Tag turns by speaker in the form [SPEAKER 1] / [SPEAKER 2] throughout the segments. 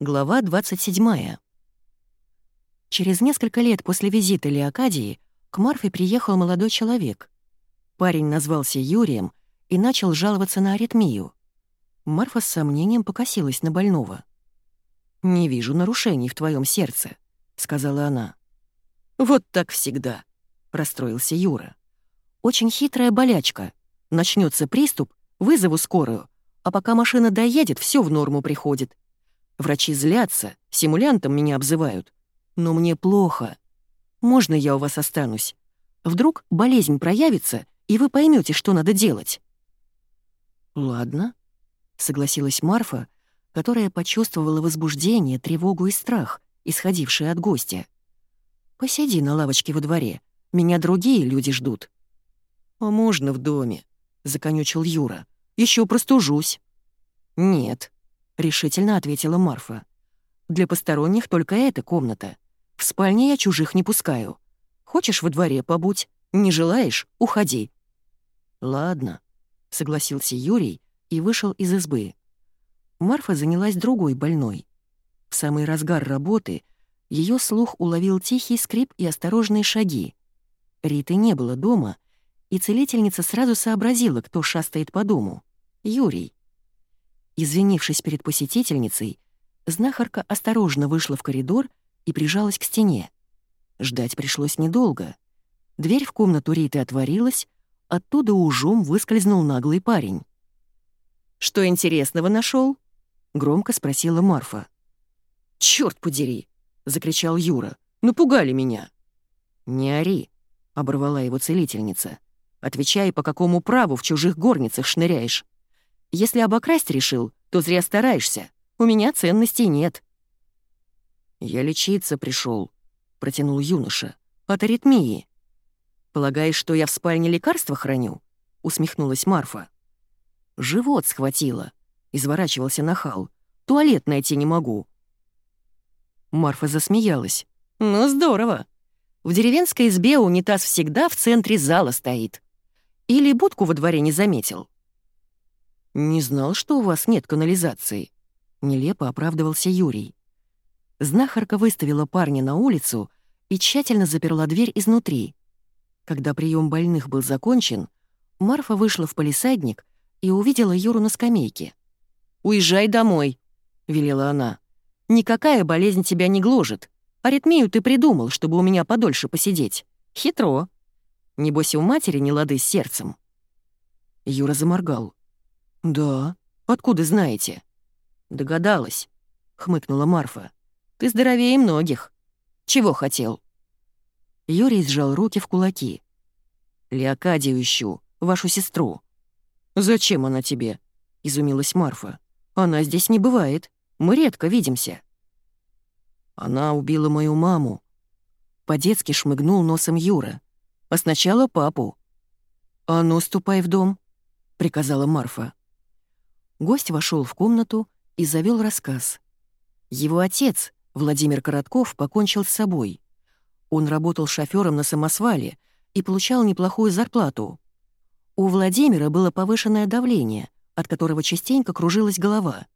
[SPEAKER 1] Глава 27. Через несколько лет после визита Леокадии к Марфе приехал молодой человек. Парень назвался Юрием и начал жаловаться на аритмию. Марфа с сомнением покосилась на больного. «Не вижу нарушений в твоем сердце», — сказала она. «Вот так всегда», — расстроился Юра. «Очень хитрая болячка. Начнется приступ, вызову скорую, а пока машина доедет, все в норму приходит. Врачи злятся, симулянтом меня обзывают. Но мне плохо. Можно я у вас останусь? Вдруг болезнь проявится, и вы поймете, что надо делать». «Ладно», — согласилась Марфа, которая почувствовала возбуждение, тревогу и страх, исходившие от гостя. «Посиди на лавочке во дворе, меня другие люди ждут». «А можно в доме?» — законючил Юра. Еще простужусь». «Нет», — решительно ответила Марфа. «Для посторонних только эта комната. В спальне я чужих не пускаю. Хочешь во дворе побудь? Не желаешь — уходи». «Ладно», — согласился Юрий и вышел из избы. Марфа занялась другой больной. В самый разгар работы ее слух уловил тихий скрип и осторожные шаги. Риты не было дома, и целительница сразу сообразила, кто шастает по дому. Юрий. Извинившись перед посетительницей, знахарка осторожно вышла в коридор и прижалась к стене. Ждать пришлось недолго. Дверь в комнату Риты отворилась, оттуда ужом выскользнул наглый парень. «Что интересного нашел? громко спросила Марфа. «Чёрт подери!» — закричал Юра. «Напугали меня!» «Не ори!» — оборвала его целительница. «Отвечай, по какому праву в чужих горницах шныряешь?» Если обокрасть решил, то зря стараешься. У меня ценностей нет». «Я лечиться пришел, протянул юноша. «От аритмии». «Полагаешь, что я в спальне лекарства храню?» — усмехнулась Марфа. «Живот схватило», — изворачивался нахал. «Туалет найти не могу». Марфа засмеялась. «Ну, здорово. В деревенской избе унитаз всегда в центре зала стоит. Или будку во дворе не заметил?» «Не знал, что у вас нет канализации», — нелепо оправдывался Юрий. Знахарка выставила парня на улицу и тщательно заперла дверь изнутри. Когда прием больных был закончен, Марфа вышла в полисадник и увидела Юру на скамейке. «Уезжай домой», — велела она. «Никакая болезнь тебя не гложет. Аритмию ты придумал, чтобы у меня подольше посидеть. Хитро. Небось, у матери не лады с сердцем». Юра заморгал. «Да. Откуда знаете?» «Догадалась», — хмыкнула Марфа. «Ты здоровее многих. Чего хотел?» Юрий сжал руки в кулаки. «Леокадию ищу, вашу сестру». «Зачем она тебе?» — изумилась Марфа. «Она здесь не бывает. Мы редко видимся». «Она убила мою маму». По-детски шмыгнул носом Юра. «А сначала папу». «А ну, ступай в дом», — приказала Марфа. Гость вошел в комнату и завел рассказ. Его отец, Владимир Коротков, покончил с собой. Он работал шофером на самосвале и получал неплохую зарплату. У Владимира было повышенное давление, от которого частенько кружилась голова.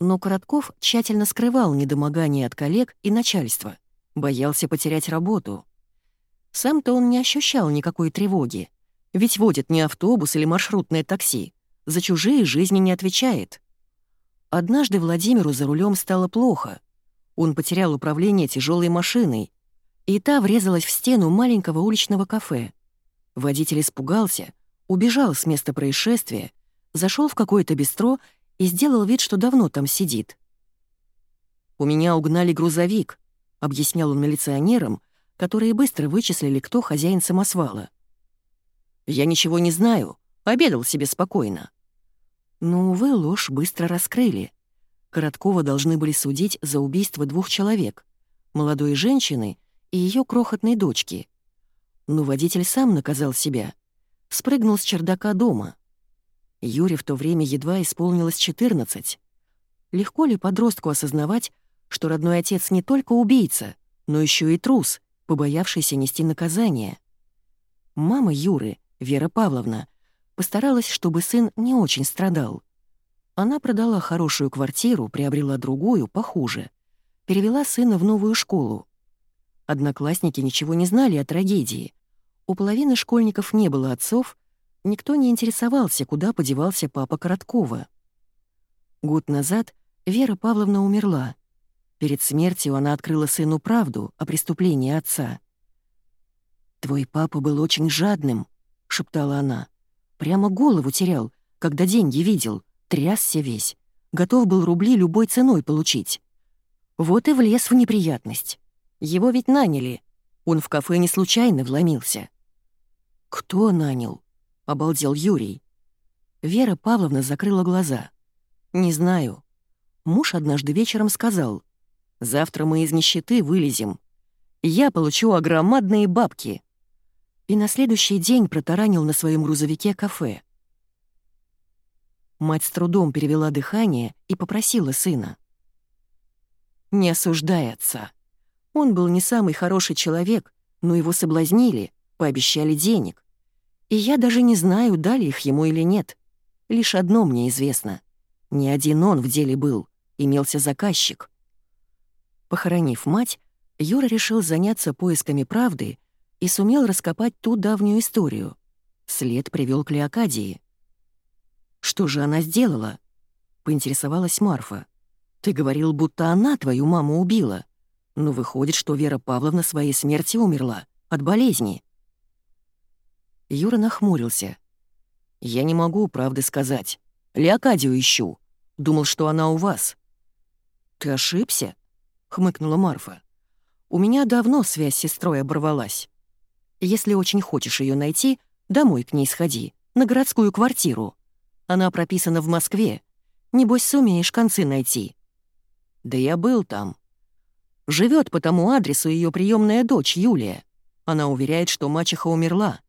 [SPEAKER 1] Но Коротков тщательно скрывал недомогание от коллег и начальства, боялся потерять работу. Сам-то он не ощущал никакой тревоги, ведь водит не автобус или маршрутное такси, за чужие жизни не отвечает. Однажды Владимиру за рулем стало плохо. Он потерял управление тяжелой машиной, и та врезалась в стену маленького уличного кафе. Водитель испугался, убежал с места происшествия, зашел в какое-то бистро и сделал вид, что давно там сидит. «У меня угнали грузовик», — объяснял он милиционерам, которые быстро вычислили, кто хозяин самосвала. «Я ничего не знаю, обедал себе спокойно. Но, увы, ложь быстро раскрыли. Короткова должны были судить за убийство двух человек — молодой женщины и ее крохотной дочки. Но водитель сам наказал себя. Спрыгнул с чердака дома. Юре в то время едва исполнилось 14. Легко ли подростку осознавать, что родной отец не только убийца, но еще и трус, побоявшийся нести наказание? Мама Юры, Вера Павловна, Постаралась, чтобы сын не очень страдал. Она продала хорошую квартиру, приобрела другую, похуже. Перевела сына в новую школу. Одноклассники ничего не знали о трагедии. У половины школьников не было отцов, никто не интересовался, куда подевался папа Короткова. Год назад Вера Павловна умерла. Перед смертью она открыла сыну правду о преступлении отца. «Твой папа был очень жадным», — шептала она. «Прямо голову терял, когда деньги видел трясся весь, готов был рубли любой ценой получить. Вот и влез в неприятность. Его ведь наняли. Он в кафе не случайно вломился. «Кто нанял?» — обалдел Юрий. Вера Павловна закрыла глаза. «Не знаю. Муж однажды вечером сказал, «Завтра мы из нищеты вылезем. Я получу огромадные бабки». И на следующий день протаранил на своем грузовике кафе. Мать с трудом перевела дыхание и попросила сына. «Не осуждай отца. Он был не самый хороший человек, но его соблазнили, пообещали денег. И я даже не знаю, дали их ему или нет. Лишь одно мне известно. Не один он в деле был, имелся заказчик». Похоронив мать, Юра решил заняться поисками правды и сумел раскопать ту давнюю историю. След привел к Леокадии. «Что же она сделала?» — поинтересовалась Марфа. «Ты говорил, будто она твою маму убила. Но выходит, что Вера Павловна своей смерти умерла. От болезни». Юра нахмурился. «Я не могу правды сказать. Леокадию ищу. Думал, что она у вас». «Ты ошибся?» — хмыкнула Марфа. «У меня давно связь с сестрой оборвалась. Если очень хочешь ее найти, домой к ней сходи, на городскую квартиру. Она прописана в Москве. Небось, сумеешь концы найти». «Да я был там». Живет по тому адресу ее приемная дочь Юлия. Она уверяет, что мачеха умерла,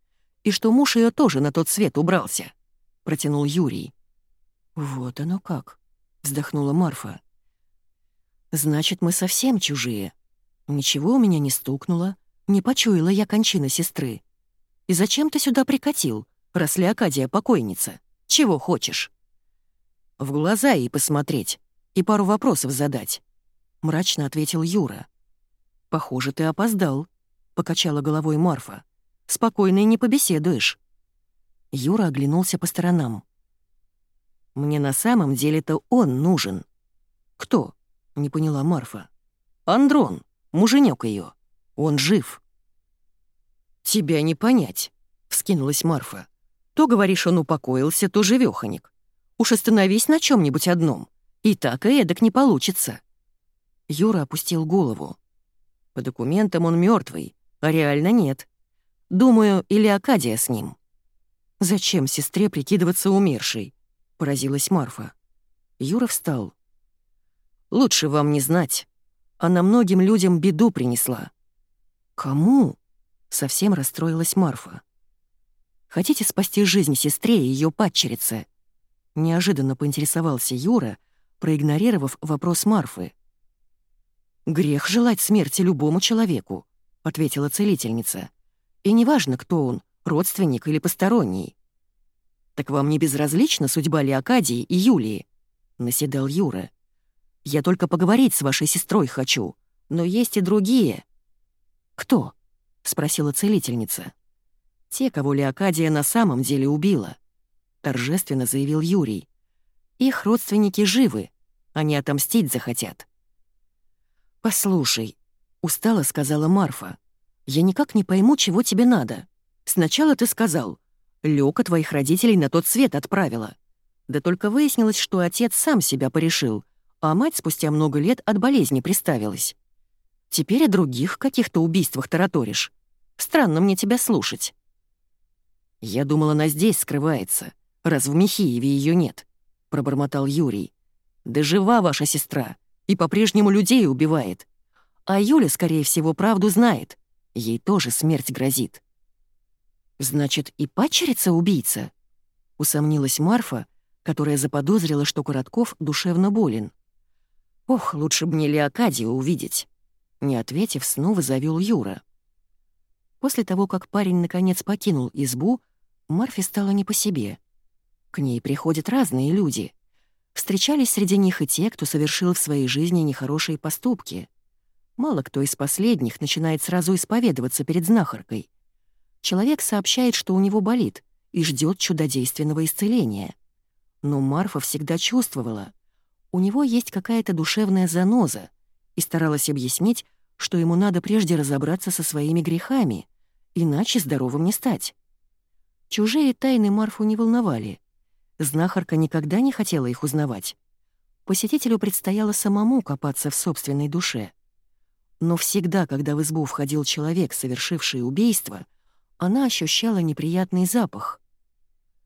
[SPEAKER 1] и что муж ее тоже на тот свет убрался», — протянул Юрий. «Вот оно как», — вздохнула Марфа. «Значит, мы совсем чужие. Ничего у меня не стукнуло, не почуяла я кончины сестры. И зачем ты сюда прикатил, раз Леокадия покойница?» Чего хочешь?» «В глаза ей посмотреть и пару вопросов задать», — мрачно ответил Юра. «Похоже, ты опоздал», — покачала головой Марфа. «Спокойно и не побеседуешь». Юра оглянулся по сторонам. «Мне на самом деле-то он нужен». «Кто?» — не поняла Марфа. «Андрон, муженек ее. Он жив». «Тебя не понять», — вскинулась Марфа. То, говоришь, он упокоился, то живёхоник. Уж остановись на чем нибудь одном. И так и эдак не получится». Юра опустил голову. По документам он мертвый, а реально нет. Думаю, или Акадия с ним. «Зачем сестре прикидываться умершей?» — поразилась Марфа. Юра встал. «Лучше вам не знать. Она многим людям беду принесла». «Кому?» — совсем расстроилась Марфа. Хотите спасти жизнь сестре и ее падчерице?» Неожиданно поинтересовался Юра, проигнорировав вопрос Марфы. «Грех желать смерти любому человеку», — ответила целительница. «И неважно, кто он, родственник или посторонний». «Так вам не безразлична судьба Леокадии и Юлии?» — наседал Юра. «Я только поговорить с вашей сестрой хочу, но есть и другие». «Кто?» — спросила целительница. Те, кого Леокадия на самом деле убила», — торжественно заявил Юрий. «Их родственники живы, они отомстить захотят». «Послушай», — устало сказала Марфа, — «я никак не пойму, чего тебе надо. Сначала ты сказал, Лёка твоих родителей на тот свет отправила. Да только выяснилось, что отец сам себя порешил, а мать спустя много лет от болезни приставилась. Теперь о других каких-то убийствах тараторишь. Странно мне тебя слушать». «Я думал, она здесь скрывается, раз в Михееве ее нет», — пробормотал Юрий. «Да жива ваша сестра и по-прежнему людей убивает. А Юля, скорее всего, правду знает. Ей тоже смерть грозит». «Значит, и падчерица убийца?» — усомнилась Марфа, которая заподозрила, что Коротков душевно болен. «Ох, лучше бы мне Леокадию увидеть!» Не ответив, снова завел Юра. После того, как парень наконец покинул избу, Марфе стало не по себе. К ней приходят разные люди. Встречались среди них и те, кто совершил в своей жизни нехорошие поступки. Мало кто из последних начинает сразу исповедоваться перед знахаркой. Человек сообщает, что у него болит, и ждет чудодейственного исцеления. Но Марфа всегда чувствовала, у него есть какая-то душевная заноза, и старалась объяснить, что ему надо прежде разобраться со своими грехами, иначе здоровым не стать. Чужие тайны Марфу не волновали. Знахарка никогда не хотела их узнавать. Посетителю предстояло самому копаться в собственной душе. Но всегда, когда в избу входил человек, совершивший убийство, она ощущала неприятный запах.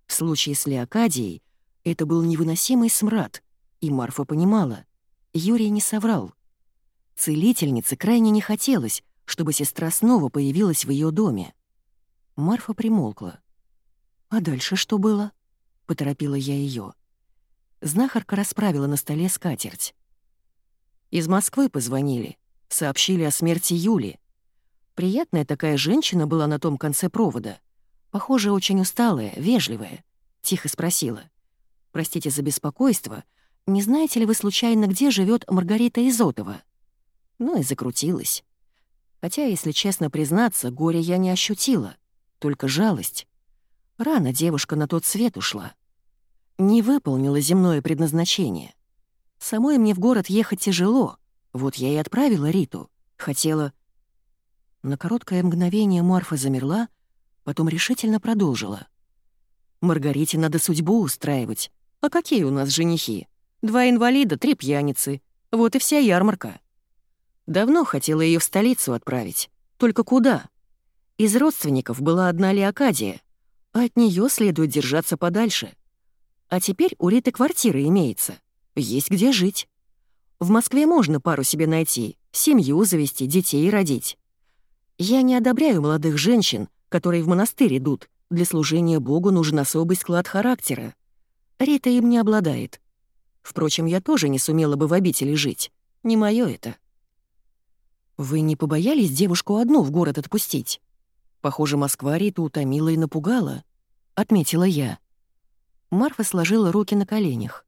[SPEAKER 1] В случае с Леокадией это был невыносимый смрад, и Марфа понимала, Юрий не соврал. Целительнице крайне не хотелось, чтобы сестра снова появилась в ее доме. Марфа примолкла. «А дальше что было?» — поторопила я ее. Знахарка расправила на столе скатерть. Из Москвы позвонили, сообщили о смерти Юли. Приятная такая женщина была на том конце провода. Похоже, очень усталая, вежливая. Тихо спросила. «Простите за беспокойство, не знаете ли вы случайно, где живет Маргарита Изотова?» Ну и закрутилась. Хотя, если честно признаться, горе я не ощутила, только жалость. Рано девушка на тот свет ушла. Не выполнила земное предназначение. Самой мне в город ехать тяжело. Вот я и отправила Риту. Хотела... На короткое мгновение Марфа замерла, потом решительно продолжила. «Маргарите надо судьбу устраивать. А какие у нас женихи? Два инвалида, три пьяницы. Вот и вся ярмарка. Давно хотела ее в столицу отправить. Только куда? Из родственников была одна Леокадия, от нее следует держаться подальше. А теперь у Риты квартира имеется. Есть где жить. В Москве можно пару себе найти, семью завести, детей родить. Я не одобряю молодых женщин, которые в монастырь идут. Для служения Богу нужен особый склад характера. Рита им не обладает. Впрочем, я тоже не сумела бы в обители жить. Не мое это. Вы не побоялись девушку одну в город отпустить? Похоже, Москва Риту утомила и напугала, — отметила я. Марфа сложила руки на коленях.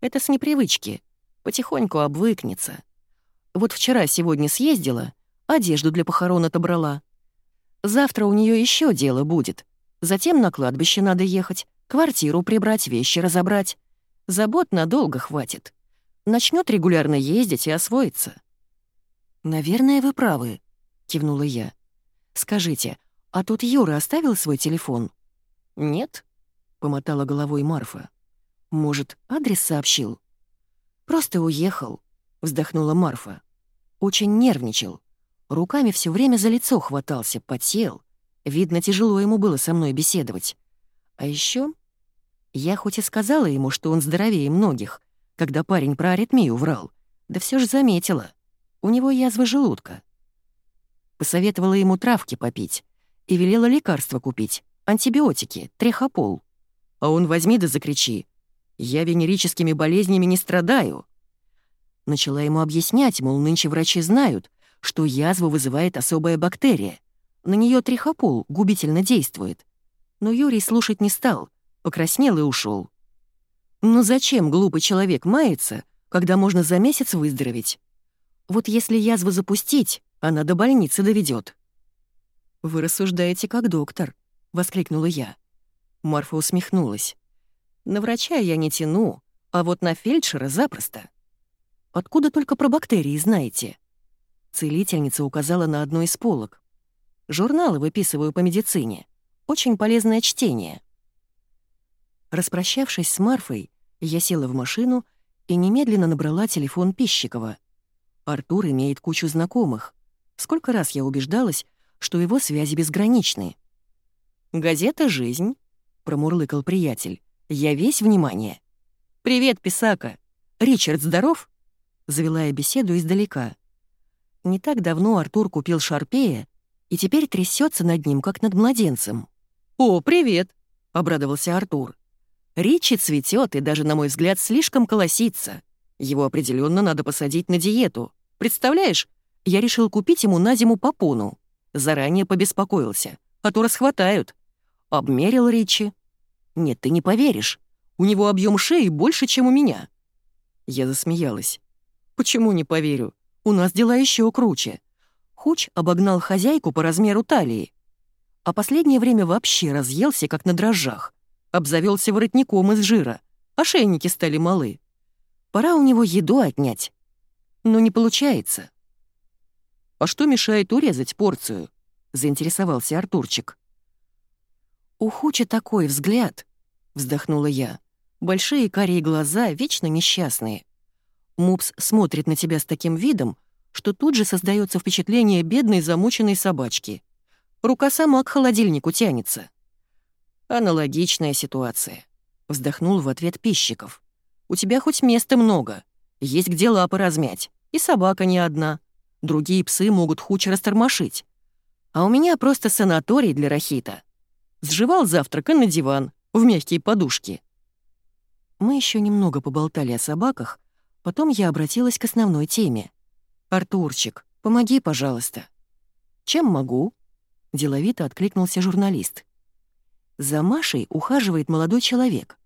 [SPEAKER 1] Это с непривычки. Потихоньку обвыкнется. Вот вчера-сегодня съездила, одежду для похорон отобрала. Завтра у нее еще дело будет. Затем на кладбище надо ехать, квартиру прибрать, вещи разобрать. Забот надолго хватит. Начнет регулярно ездить и освоиться. «Наверное, вы правы», — кивнула я. «Скажите, а тут Юра оставил свой телефон?» «Нет», — помотала головой Марфа. «Может, адрес сообщил?» «Просто уехал», — вздохнула Марфа. «Очень нервничал. Руками все время за лицо хватался, потел. Видно, тяжело ему было со мной беседовать. А еще я хоть и сказала ему, что он здоровее многих, когда парень про аритмию врал, да все же заметила. У него язва желудка. Посоветовала ему травки попить и велела лекарства купить, антибиотики, трехопол. А он возьми да закричи. «Я венерическими болезнями не страдаю». Начала ему объяснять, мол, нынче врачи знают, что язву вызывает особая бактерия. На нее трихопол губительно действует. Но Юрий слушать не стал, покраснел и ушел. Но зачем глупый человек мается, когда можно за месяц выздороветь? Вот если язву запустить, она до больницы доведет. «Вы рассуждаете как доктор», — воскликнула я. Марфа усмехнулась. «На врача я не тяну, а вот на фельдшера запросто. Откуда только про бактерии знаете?» Целительница указала на одну из полок. «Журналы выписываю по медицине. Очень полезное чтение». Распрощавшись с Марфой, я села в машину и немедленно набрала телефон Пищикова. Артур имеет кучу знакомых. Сколько раз я убеждалась, что его связи безграничны. «Газета «Жизнь», — промурлыкал приятель. «Я весь внимание». «Привет, Писака! Ричард здоров?» Завела я беседу издалека. Не так давно Артур купил Шарпея и теперь трясется над ним, как над младенцем. «О, привет!» — обрадовался Артур. «Ричи цветет и даже, на мой взгляд, слишком колосится. Его определенно надо посадить на диету. Представляешь, я решил купить ему на зиму попону. Заранее побеспокоился, а то расхватают. Обмерил Ричи. Нет, ты не поверишь. У него объем шеи больше, чем у меня». Я засмеялась. «Почему не поверю? У нас дела еще круче. Хуч обогнал хозяйку по размеру талии. А последнее время вообще разъелся, как на дрожжах. Обзавелся воротником из жира. Ошейники стали малы. Пора у него еду отнять. Но не получается. «А что мешает урезать порцию?» — заинтересовался Артурчик. «У Хуча такой взгляд», — вздохнула я. «Большие карие глаза, вечно несчастные. Мупс смотрит на тебя с таким видом, что тут же создается впечатление бедной замученной собачки. Рука сама к холодильнику тянется». «Аналогичная ситуация», — вздохнул в ответ Пищиков. «У тебя хоть места много, есть где лапы размять, и собака не одна». Другие псы могут хуч растормошить. А у меня просто санаторий для рахита. Сживал завтрак и на диван, в мягкие подушки. Мы еще немного поболтали о собаках, потом я обратилась к основной теме. «Артурчик, помоги, пожалуйста». «Чем могу?» — деловито откликнулся журналист. «За Машей ухаживает молодой человек».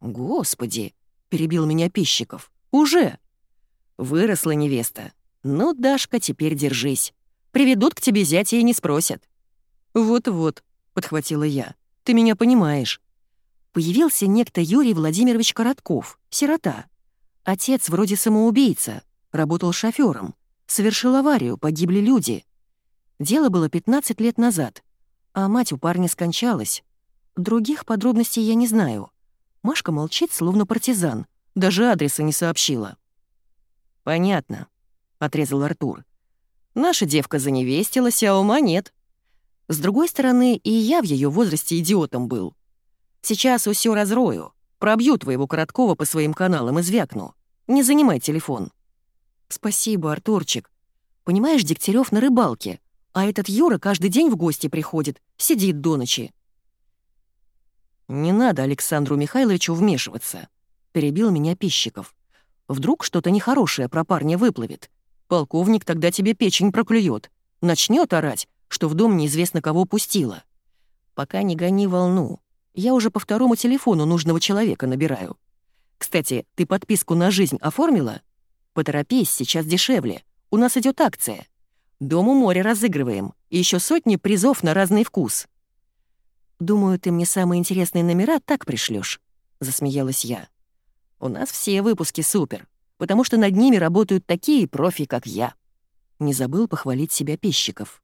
[SPEAKER 1] «Господи!» — перебил меня Пищиков. «Уже!» «Выросла невеста. «Ну, Дашка, теперь держись. Приведут к тебе зятя и не спросят». «Вот-вот», — подхватила я, — «ты меня понимаешь». Появился некто Юрий Владимирович Коротков, сирота. Отец вроде самоубийца, работал шофёром, совершил аварию, погибли люди. Дело было 15 лет назад, а мать у парня скончалась. Других подробностей я не знаю. Машка молчит, словно партизан, даже адреса не сообщила. «Понятно», отрезал Артур. «Наша девка заневестилась, а ума нет. С другой стороны, и я в ее возрасте идиотом был. Сейчас все разрою, пробью твоего Короткова по своим каналам и звякну. Не занимай телефон». «Спасибо, Артурчик. Понимаешь, Дегтярев на рыбалке, а этот Юра каждый день в гости приходит, сидит до ночи». «Не надо Александру Михайловичу вмешиваться», — перебил меня Пищиков. «Вдруг что-то нехорошее про парня выплывет. Полковник тогда тебе печень проклюет. Начнет орать, что в дом неизвестно кого пустила. Пока не гони волну. Я уже по второму телефону нужного человека набираю. Кстати, ты подписку на жизнь оформила? Поторопись, сейчас дешевле. У нас идет акция. Дом у моря разыгрываем. И еще сотни призов на разный вкус. Думаю, ты мне самые интересные номера так пришлешь, засмеялась я. У нас все выпуски супер потому что над ними работают такие профи, как я. Не забыл похвалить себя Пищиков.